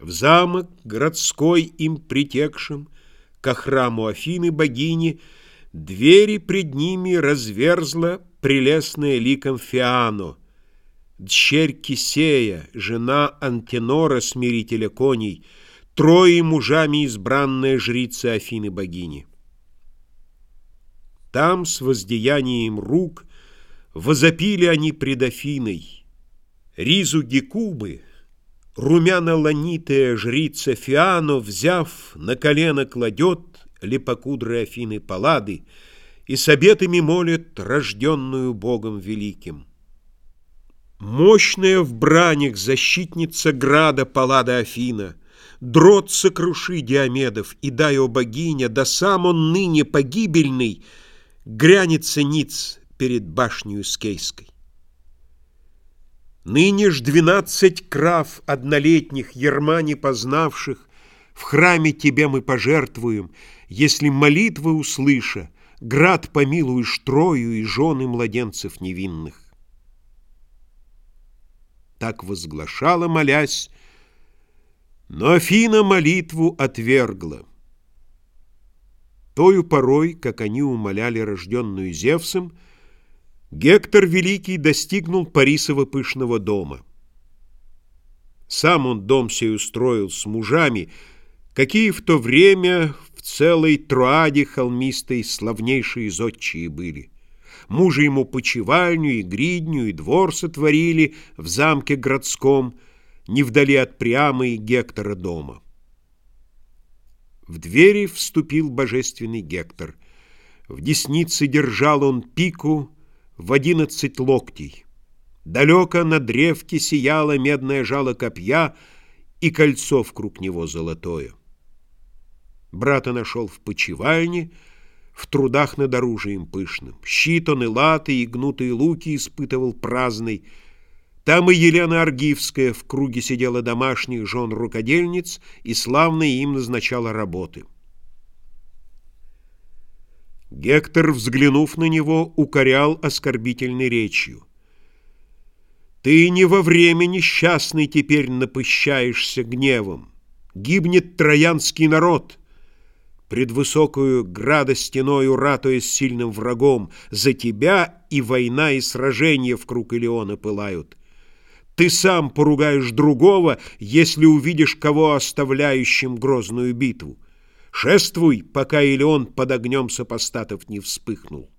В замок городской им притекшим, Ко храму Афины богини, Двери пред ними разверзла Прелестная ликом Фиано, Дщерь Кисея, жена Антенора, смирителя коней, Трое мужами избранная жрица Афины богини. Там с воздеянием рук Возопили они пред Афиной. Ризу Гекубы, Румяно-ланитая жрица Фиано, взяв, на колено кладет Лепокудры Афины Паллады И с обетами молит рожденную Богом великим. Мощная в бранях защитница града Паллада Афина, Дрот сокруши Диомедов, и дай, о богиня, Да сам он ныне погибельный Грянется ниц перед башнею Скейской. Ныне ж двенадцать крав однолетних, ерма познавших, В храме тебе мы пожертвуем, если молитвы услыша, Град помилуешь Трою и жены младенцев невинных. Так возглашала, молясь, но Афина молитву отвергла. Тою порой, как они умоляли рожденную Зевсом, Гектор Великий достигнул Парисова пышного дома. Сам он дом сей устроил с мужами, какие в то время в целой Троаде холмистой славнейшие зодчие были. Мужи ему почевальню и гридню, и двор сотворили в замке городском, не вдали от Приамы и Гектора дома. В двери вступил божественный Гектор. В деснице держал он пику, в одиннадцать локтей. Далеко на древке сияло медное жало копья и кольцо вкруг него золотое. Брата нашел в почевальне, в трудах над оружием пышным. Щит он и латы, и гнутые луки испытывал праздный. Там и Елена Аргивская в круге сидела домашних жен рукодельниц и славно им назначала работы. Гектор, взглянув на него, укорял оскорбительной речью. «Ты не во время несчастный теперь напыщаешься гневом. Гибнет троянский народ» пред высокую града стеною ратуя с сильным врагом, за тебя и война, и сражения в круг Илеона пылают. Ты сам поругаешь другого, если увидишь кого оставляющим грозную битву. Шествуй, пока Илеон под огнем сопостатов не вспыхнул.